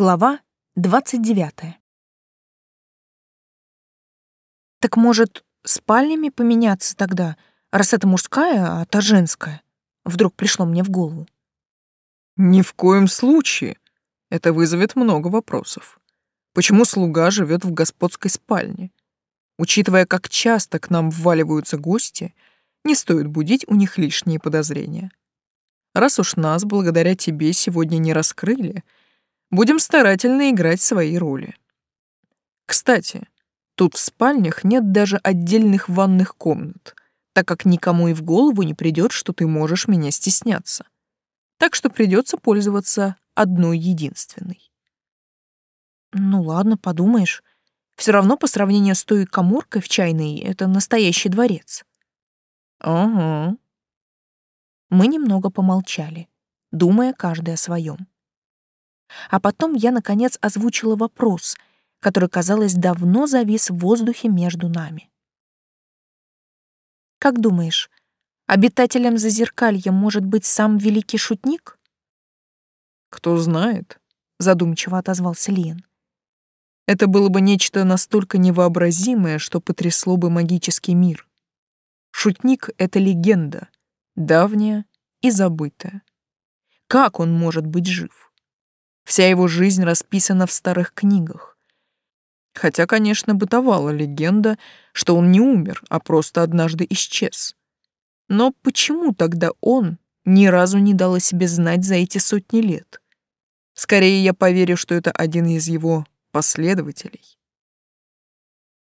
Глава 29. Так может, спальнями поменяться тогда, раз это мужская, а та женская? Вдруг пришло мне в голову. Ни в коем случае. Это вызовет много вопросов. Почему слуга живет в господской спальне? Учитывая, как часто к нам вваливаются гости, не стоит будить у них лишние подозрения. Раз уж нас, благодаря тебе, сегодня не раскрыли — Будем старательно играть свои роли. Кстати, тут в спальнях нет даже отдельных ванных комнат, так как никому и в голову не придет, что ты можешь меня стесняться. Так что придется пользоваться одной единственной. Ну ладно, подумаешь. Все равно по сравнению с той коморкой в чайной это настоящий дворец. Ага. Мы немного помолчали, думая каждый о своем. А потом я, наконец, озвучила вопрос, который, казалось, давно завис в воздухе между нами. «Как думаешь, обитателем Зазеркалья может быть сам великий шутник?» «Кто знает», — задумчиво отозвался Лиен. «Это было бы нечто настолько невообразимое, что потрясло бы магический мир. Шутник — это легенда, давняя и забытая. Как он может быть жив?» Вся его жизнь расписана в старых книгах. Хотя, конечно, бытовала легенда, что он не умер, а просто однажды исчез. Но почему тогда он ни разу не дал о себе знать за эти сотни лет? Скорее я поверю, что это один из его последователей.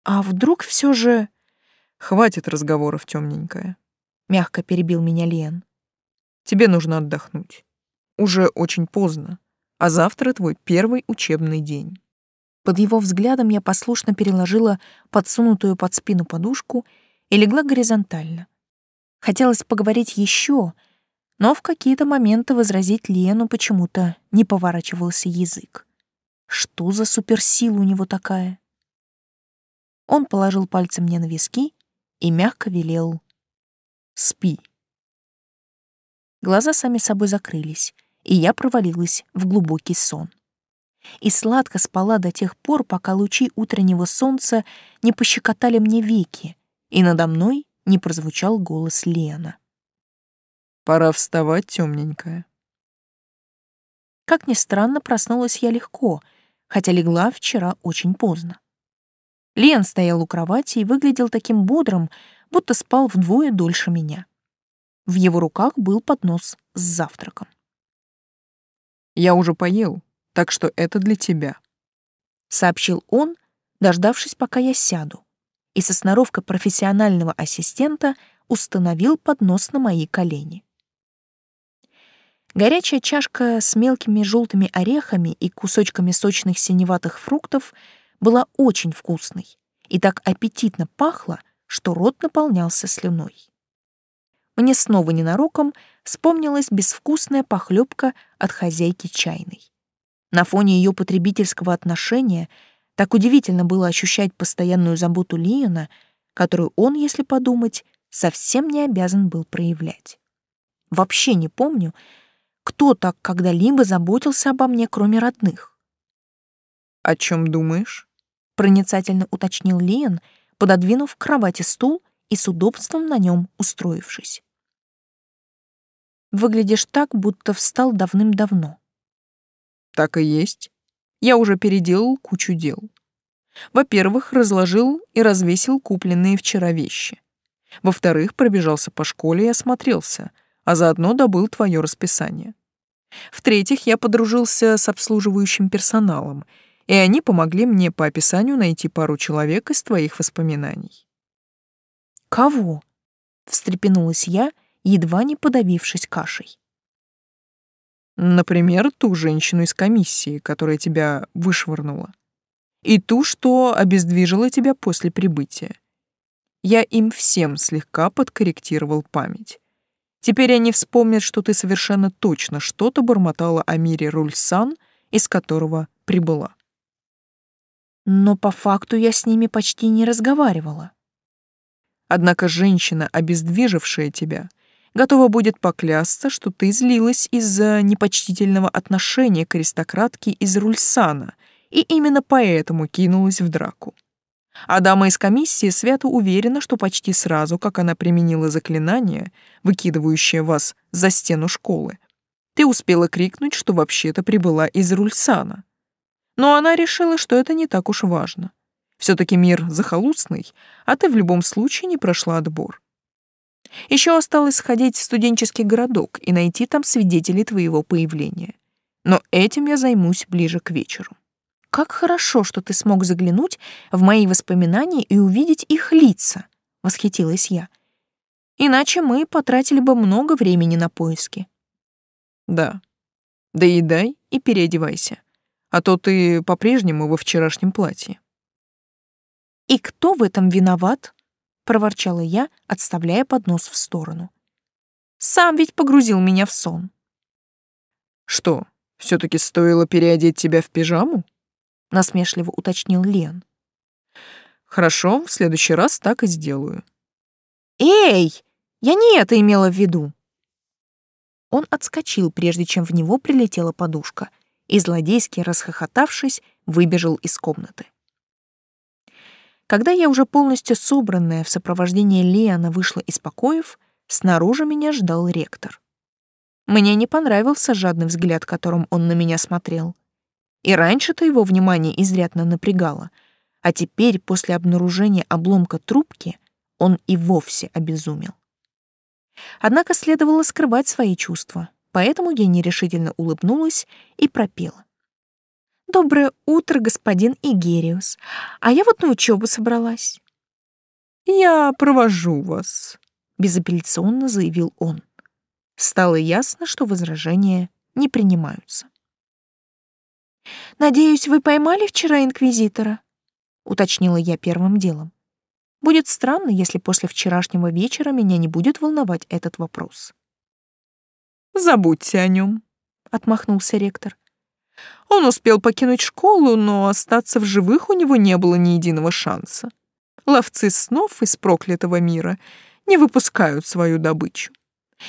А вдруг все же... Хватит разговоров, темненькая. Мягко перебил меня Лен. Тебе нужно отдохнуть. Уже очень поздно а завтра твой первый учебный день». Под его взглядом я послушно переложила подсунутую под спину подушку и легла горизонтально. Хотелось поговорить еще, но в какие-то моменты возразить Лену почему-то не поворачивался язык. Что за суперсила у него такая? Он положил пальцы мне на виски и мягко велел «Спи». Глаза сами собой закрылись — и я провалилась в глубокий сон. И сладко спала до тех пор, пока лучи утреннего солнца не пощекотали мне веки, и надо мной не прозвучал голос Лена. «Пора вставать, темненькая». Как ни странно, проснулась я легко, хотя легла вчера очень поздно. Лен стоял у кровати и выглядел таким бодрым, будто спал вдвое дольше меня. В его руках был поднос с завтраком. Я уже поел, так что это для тебя», — сообщил он, дождавшись, пока я сяду, и со сноровкой профессионального ассистента установил поднос на мои колени. Горячая чашка с мелкими желтыми орехами и кусочками сочных синеватых фруктов была очень вкусной и так аппетитно пахла, что рот наполнялся слюной мне снова ненароком вспомнилась безвкусная похлебка от хозяйки чайной. На фоне ее потребительского отношения так удивительно было ощущать постоянную заботу Лиона, которую он, если подумать, совсем не обязан был проявлять. Вообще не помню, кто так когда-либо заботился обо мне, кроме родных. «О чем думаешь?» — проницательно уточнил Лион, пододвинув к кровати стул и с удобством на нем устроившись. Выглядишь так, будто встал давным-давно. Так и есть. Я уже переделал кучу дел. Во-первых, разложил и развесил купленные вчера вещи. Во-вторых, пробежался по школе и осмотрелся, а заодно добыл твое расписание. В-третьих, я подружился с обслуживающим персоналом, и они помогли мне по описанию найти пару человек из твоих воспоминаний. «Кого?» — встрепенулась я — едва не подавившись кашей. Например, ту женщину из комиссии, которая тебя вышвырнула. И ту, что обездвижила тебя после прибытия. Я им всем слегка подкорректировал память. Теперь они вспомнят, что ты совершенно точно что-то бормотала о мире Рульсан, из которого прибыла. Но по факту я с ними почти не разговаривала. Однако женщина, обездвижившая тебя, готова будет поклясться, что ты злилась из-за непочтительного отношения к аристократке из Рульсана и именно поэтому кинулась в драку. А дама из комиссии свято уверена, что почти сразу, как она применила заклинание, выкидывающее вас за стену школы, ты успела крикнуть, что вообще-то прибыла из Рульсана. Но она решила, что это не так уж важно. Все-таки мир захолустный, а ты в любом случае не прошла отбор. Еще осталось сходить в студенческий городок и найти там свидетелей твоего появления. Но этим я займусь ближе к вечеру. Как хорошо, что ты смог заглянуть в мои воспоминания и увидеть их лица, восхитилась я. Иначе мы потратили бы много времени на поиски. Да. Доедай и переодевайся. А то ты по-прежнему во вчерашнем платье. И кто в этом виноват? Проворчала я, отставляя поднос в сторону. Сам ведь погрузил меня в сон. Что, все таки стоило переодеть тебя в пижаму? насмешливо уточнил Лен. Хорошо, в следующий раз так и сделаю. Эй, я не это имела в виду. Он отскочил, прежде чем в него прилетела подушка, и злодейски расхохотавшись, выбежал из комнаты. Когда я уже полностью собранная в сопровождении Лиана вышла из покоев, снаружи меня ждал ректор. Мне не понравился жадный взгляд, которым он на меня смотрел. И раньше-то его внимание изрядно напрягало, а теперь, после обнаружения обломка трубки, он и вовсе обезумел. Однако следовало скрывать свои чувства, поэтому я нерешительно улыбнулась и пропела. «Доброе утро, господин Игериус. А я вот на учебу собралась». «Я провожу вас», — безапелляционно заявил он. Стало ясно, что возражения не принимаются. «Надеюсь, вы поймали вчера инквизитора?» — уточнила я первым делом. Будет странно, если после вчерашнего вечера меня не будет волновать этот вопрос. «Забудьте о нем», — отмахнулся ректор. «Он успел покинуть школу, но остаться в живых у него не было ни единого шанса. Ловцы снов из проклятого мира не выпускают свою добычу.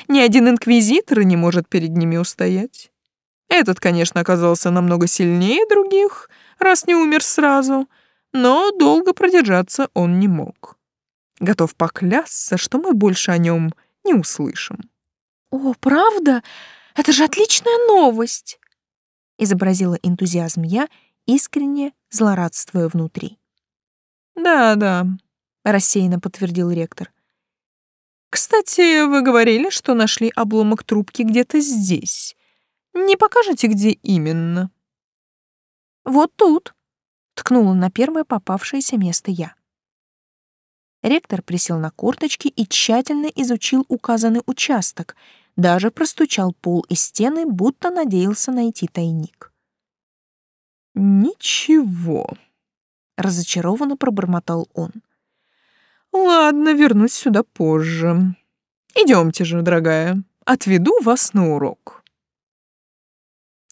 Ни один инквизитор не может перед ними устоять. Этот, конечно, оказался намного сильнее других, раз не умер сразу — но долго продержаться он не мог. Готов поклясться, что мы больше о нем не услышим. «О, правда? Это же отличная новость!» Изобразила энтузиазм я, искренне злорадствуя внутри. «Да-да», — рассеянно подтвердил ректор. «Кстати, вы говорили, что нашли обломок трубки где-то здесь. Не покажете, где именно?» «Вот тут», ткнула на первое попавшееся место я. Ректор присел на корточки и тщательно изучил указанный участок, даже простучал пол и стены, будто надеялся найти тайник. «Ничего», — разочарованно пробормотал он. «Ладно, вернусь сюда позже. Идемте же, дорогая, отведу вас на урок».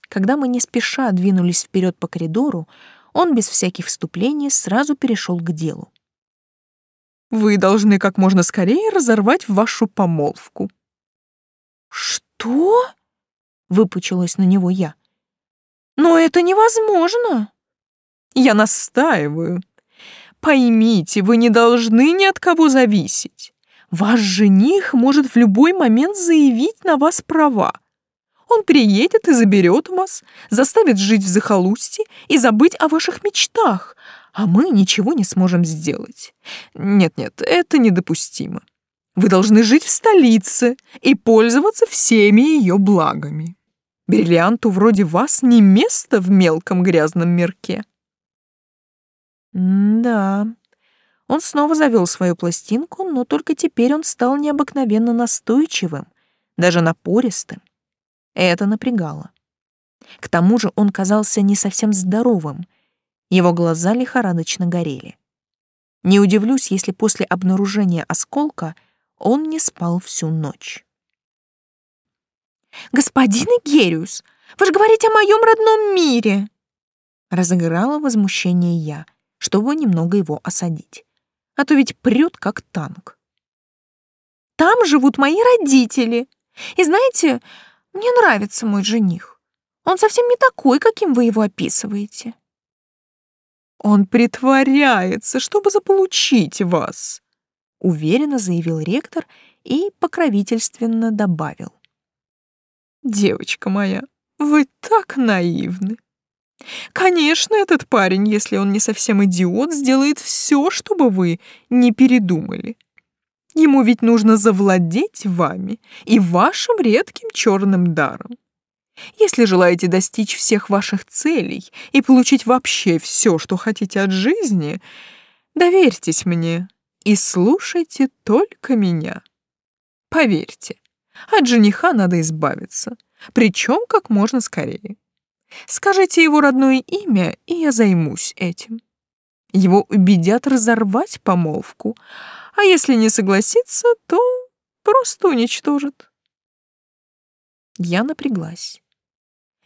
Когда мы не спеша двинулись вперед по коридору, он без всяких вступлений сразу перешел к делу. «Вы должны как можно скорее разорвать вашу помолвку». «Что?» — выпучилась на него я. «Но это невозможно!» «Я настаиваю. Поймите, вы не должны ни от кого зависеть. Ваш жених может в любой момент заявить на вас права. Он приедет и заберет вас, заставит жить в захолустье и забыть о ваших мечтах, а мы ничего не сможем сделать. Нет-нет, это недопустимо. Вы должны жить в столице и пользоваться всеми ее благами. Бриллианту вроде вас не место в мелком грязном мирке. М да. Он снова завел свою пластинку, но только теперь он стал необыкновенно настойчивым, даже напористым. Это напрягало. К тому же он казался не совсем здоровым. Его глаза лихорадочно горели. Не удивлюсь, если после обнаружения осколка он не спал всю ночь. «Господин Гериус, вы же говорите о моем родном мире!» Разыграла возмущение я, чтобы немного его осадить. А то ведь прет как танк. Там живут мои родители. И знаете, мне нравится мой жених. Он совсем не такой, каким вы его описываете. Он притворяется, чтобы заполучить вас, уверенно заявил ректор и покровительственно добавил. Девочка моя, вы так наивны. Конечно, этот парень, если он не совсем идиот, сделает все, чтобы вы не передумали. Ему ведь нужно завладеть вами и вашим редким черным даром. Если желаете достичь всех ваших целей и получить вообще все, что хотите от жизни, доверьтесь мне и слушайте только меня. Поверьте, от жениха надо избавиться, причем как можно скорее. Скажите его родное имя, и я займусь этим. Его убедят разорвать помолвку, а если не согласится, то просто уничтожат. Я напряглась.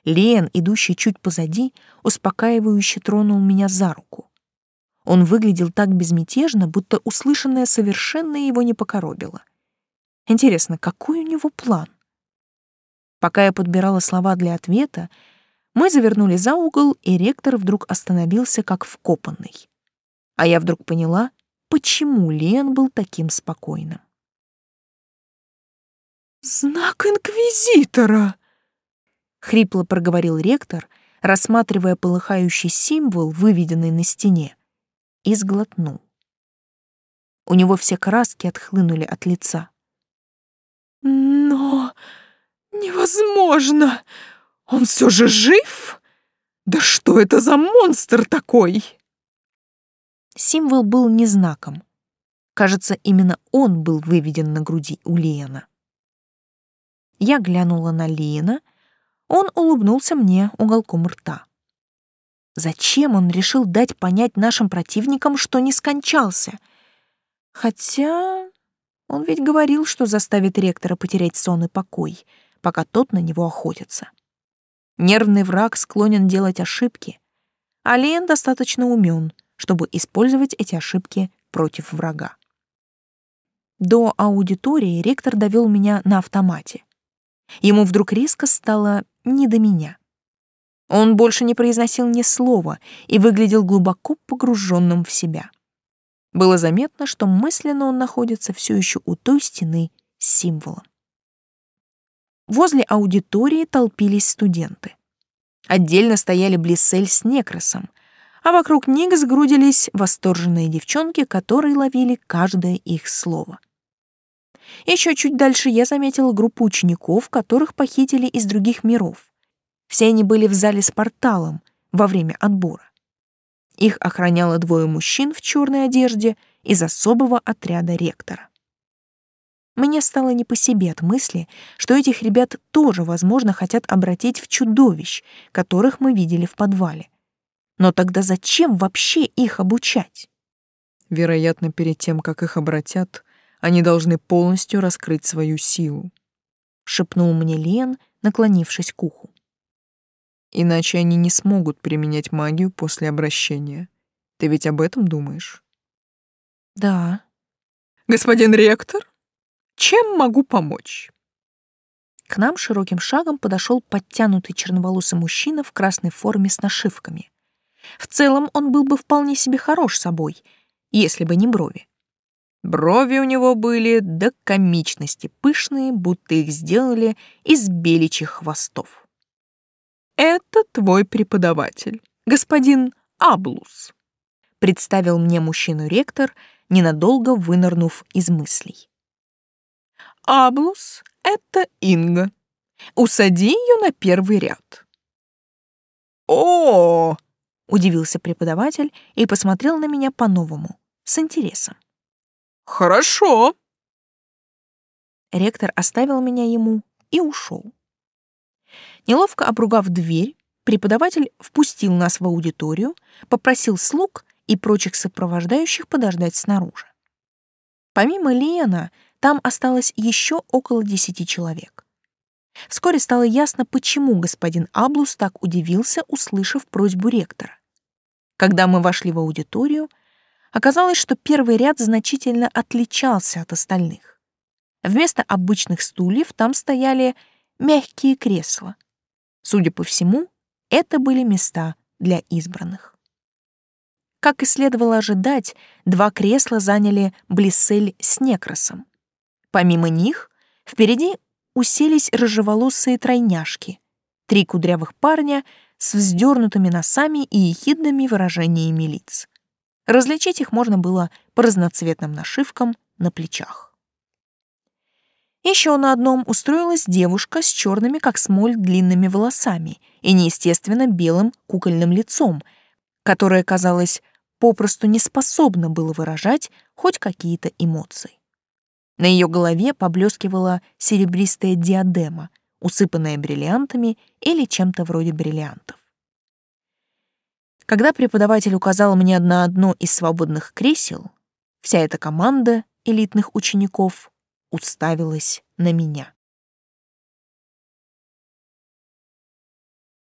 Лен, идущий чуть позади, успокаивающе тронул меня за руку. Он выглядел так безмятежно, будто услышанное совершенно его не покоробило. Интересно, какой у него план? Пока я подбирала слова для ответа, мы завернули за угол, и ректор вдруг остановился как вкопанный. А я вдруг поняла, почему Лен был таким спокойным. «Знак Инквизитора!» — хрипло проговорил ректор, рассматривая полыхающий символ, выведенный на стене, и сглотнул. У него все краски отхлынули от лица. «Но невозможно! Он все же жив? Да что это за монстр такой?» Символ был не знаком. Кажется, именно он был выведен на груди у Лиена. Я глянула на Лиена, он улыбнулся мне уголком рта. Зачем он решил дать понять нашим противникам, что не скончался? Хотя он ведь говорил, что заставит ректора потерять сон и покой, пока тот на него охотится. Нервный враг склонен делать ошибки, а Лен достаточно умен, чтобы использовать эти ошибки против врага. До аудитории ректор довел меня на автомате. Ему вдруг резко стало не до меня. Он больше не произносил ни слова и выглядел глубоко погруженным в себя. Было заметно, что мысленно он находится все еще у той стены с символом. Возле аудитории толпились студенты. Отдельно стояли Блиссель с Некросом, а вокруг них сгрудились восторженные девчонки, которые ловили каждое их слово. Еще чуть дальше я заметила группу учеников, которых похитили из других миров. Все они были в зале с порталом во время отбора. Их охраняло двое мужчин в черной одежде из особого отряда ректора. Мне стало не по себе от мысли, что этих ребят тоже, возможно, хотят обратить в чудовищ, которых мы видели в подвале. Но тогда зачем вообще их обучать? Вероятно, перед тем, как их обратят, они должны полностью раскрыть свою силу, шепнул мне Лен, наклонившись к уху. Иначе они не смогут применять магию после обращения. Ты ведь об этом думаешь? Да. Господин ректор, чем могу помочь? К нам широким шагом подошел подтянутый черноволосый мужчина в красной форме с нашивками. В целом он был бы вполне себе хорош собой, если бы не брови. Брови у него были до комичности пышные, будто их сделали из беличьих хвостов. «Это твой преподаватель, господин Аблус», — представил мне мужчину-ректор, ненадолго вынырнув из мыслей. «Аблус — это Инга. Усади ее на первый ряд». «О!» — удивился преподаватель и посмотрел на меня по-новому, с интересом. Хорошо. Ректор оставил меня ему и ушел. Неловко обругав дверь, преподаватель впустил нас в аудиторию, попросил слуг и прочих сопровождающих подождать снаружи. Помимо Лена, там осталось еще около десяти человек. Вскоре стало ясно, почему господин Аблус так удивился, услышав просьбу ректора. Когда мы вошли в аудиторию, Оказалось, что первый ряд значительно отличался от остальных. Вместо обычных стульев там стояли мягкие кресла. Судя по всему, это были места для избранных. Как и следовало ожидать, два кресла заняли Блиссель с Некросом. Помимо них, впереди уселись рыжеволосые тройняшки, три кудрявых парня с вздернутыми носами и ехидными выражениями лиц. Различить их можно было по разноцветным нашивкам на плечах. Еще на одном устроилась девушка с черными, как смоль, длинными волосами и неестественно белым кукольным лицом, которое, казалось, попросту не способно было выражать хоть какие-то эмоции. На ее голове поблескивала серебристая диадема, усыпанная бриллиантами или чем-то вроде бриллиантов. Когда преподаватель указал мне на одно из свободных кресел, вся эта команда элитных учеников уставилась на меня.